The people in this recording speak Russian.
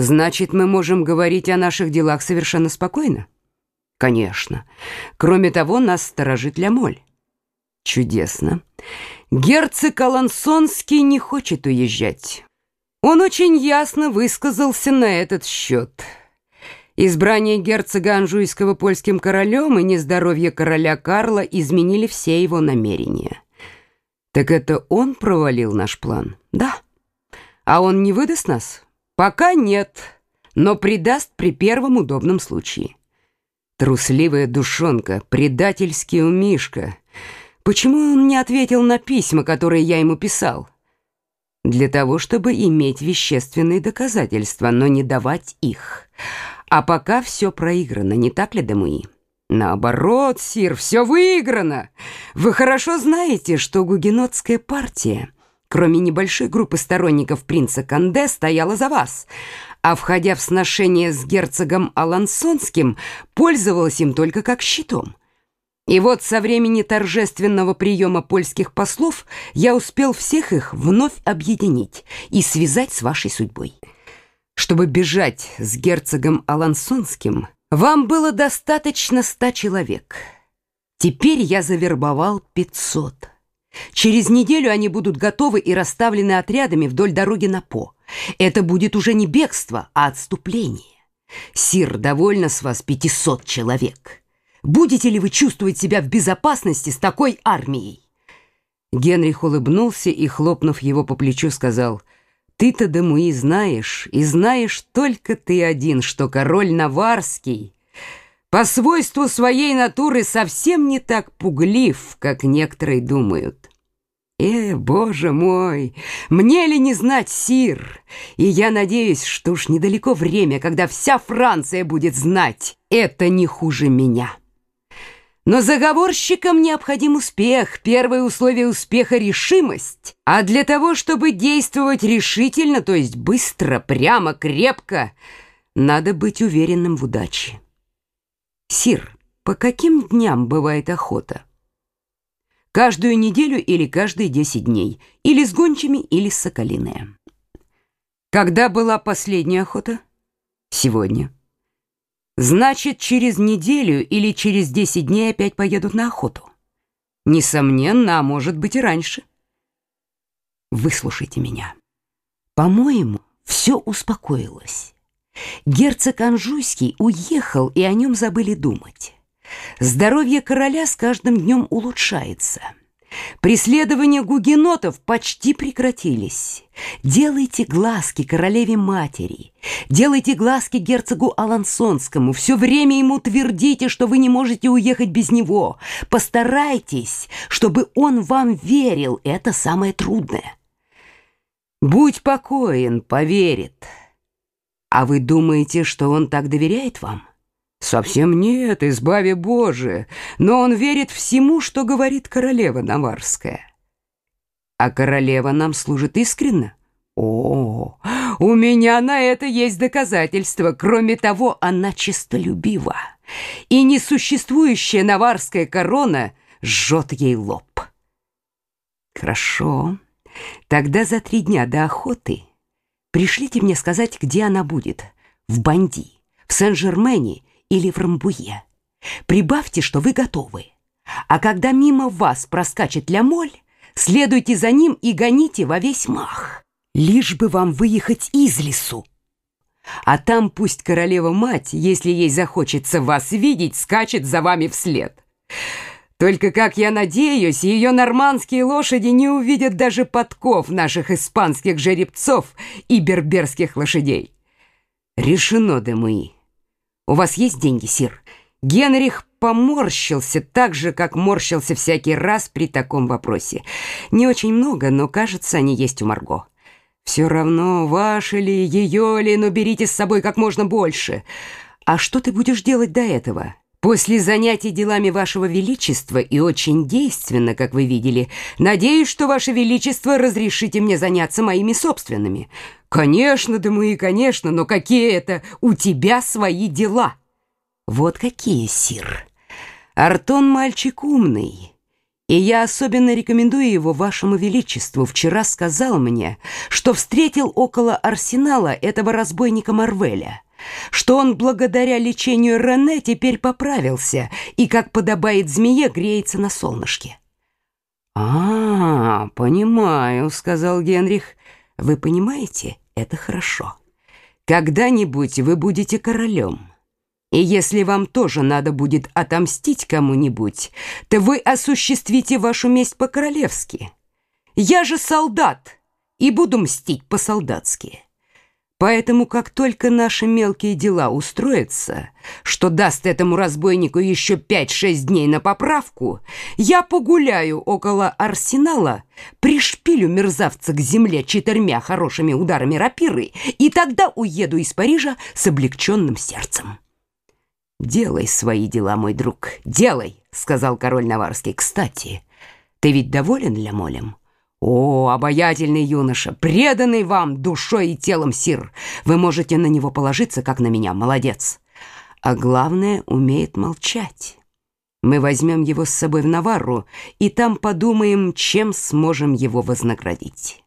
Значит, мы можем говорить о наших делах совершенно спокойно? Конечно. Кроме того, нас сторожит Лямоль. Чудесно. Герцог Алансонский не хочет уезжать. Он очень ясно высказался на этот счет. Избрание герцога Анжуйского польским королем и нездоровье короля Карла изменили все его намерения. Так это он провалил наш план? Да. А он не выдаст нас? Пока нет, но предаст при первом удобном случае. Трусливая душонка, предательский умишка. Почему он не ответил на письма, которые я ему писал? Для того, чтобы иметь вещественные доказательства, но не давать их. А пока все проиграно, не так ли, Демуи? Наоборот, сир, все выиграно. Вы хорошо знаете, что гугенотская партия, кроме небольшой группы сторонников принца Канде, стояла за вас, а, входя в сношение с герцогом Алансонским, пользовалась им только как щитом. И вот со времени торжественного приема польских послов я успел всех их вновь объединить и связать с вашей судьбой. Чтобы бежать с герцогом Алансонским, вам было достаточно ста человек. Теперь я завербовал пятьсот. Через неделю они будут готовы и расставлены отрядами вдоль дороги на По. Это будет уже не бегство, а отступление. Сир, довольно с вас пятисот человек. Будете ли вы чувствовать себя в безопасности с такой армией?» Генрих улыбнулся и, хлопнув его по плечу, сказал, «Ты-то, Демуи, знаешь, и знаешь только ты один, что король Наварский по свойству своей натуры совсем не так пуглив, как некоторые думают». «Э, боже мой, мне ли не знать, сир? И я надеюсь, что уж недалеко время, когда вся Франция будет знать. Это не хуже меня». Но заговорщикам необходим успех. Первое условие успеха — решимость. А для того, чтобы действовать решительно, то есть быстро, прямо, крепко, надо быть уверенным в удаче. Сир, по каким дням бывает охота? Каждую неделю или каждые десять дней? Или с гончими, или с соколиная? Когда была последняя охота? Сегодня. Значит, через неделю или через 10 дней опять поедут на охоту. Несомненно, а может быть и раньше. Выслушайте меня. По-моему, все успокоилось. Герцог Анжуйский уехал, и о нем забыли думать. Здоровье короля с каждым днем улучшается. Преследования гугенотов почти прекратились. Делайте глазки королеве-матери, делайте глазки герцогу Алансонскому, все время ему твердите, что вы не можете уехать без него. Постарайтесь, чтобы он вам верил, это самое трудное. Будь покоен, поверит. А вы думаете, что он так доверяет вам? Совсем нет, избави Боже, но он верит всему, что говорит королева Наварская. А королева нам служит искренно? О, у меня на это есть доказательства. Кроме того, она честолюбива, и несуществующая наварская корона жжет ей лоб. Хорошо, тогда за три дня до охоты пришлите мне сказать, где она будет, в Банди, в Сен-Жермене или в Рамбуе. Прибавьте, что вы готовы. А когда мимо вас проскачет лямоль, следуйте за ним и гоните во весь мах. Лишь бы вам выехать из лесу. А там пусть королева-мать, если ей захочется вас видеть, скачет за вами вслед. Только, как я надеюсь, ее нормандские лошади не увидят даже подков наших испанских жеребцов и берберских лошадей. Решено, Демуи. У вас есть деньги, сир?» Генрих поморщился так же, как морщился всякий раз при таком вопросе. Не очень много, но, кажется, они есть у Марго. «Все равно, ваши ли, ее ли, но берите с собой как можно больше. А что ты будешь делать до этого?» После занятий делами вашего величества и очень действенно, как вы видели, надеюсь, что ваше величество разрешите мне заняться моими собственными. Конечно, да мы и конечно, но какие это у тебя свои дела? Вот какие, сир. Артон мальчик умный И я особенно рекомендую его вашему величеству. Вчера сказал мне, что встретил около арсенала этого разбойника Марвеля, что он благодаря лечению Рене теперь поправился и, как подобает змее, греется на солнышке. «А, понимаю», — сказал Генрих. «Вы понимаете, это хорошо. Когда-нибудь вы будете королем». И если вам тоже надо будет отомстить кому-нибудь, то вы осуществите вашу месть по-королевски. Я же солдат и буду мстить по-солдатски. Поэтому, как только наши мелкие дела устроятся, что даст этому разбойнику еще пять-шесть дней на поправку, я погуляю около арсенала, пришпилю мерзавца к земле четырьмя хорошими ударами рапиры и тогда уеду из Парижа с облегченным сердцем. «Делай свои дела, мой друг, делай», — сказал король Наварский. «Кстати, ты ведь доволен Лямолем?» «О, обаятельный юноша, преданный вам душой и телом сир! Вы можете на него положиться, как на меня, молодец! А главное, умеет молчать. Мы возьмем его с собой в Наварру, и там подумаем, чем сможем его вознаградить».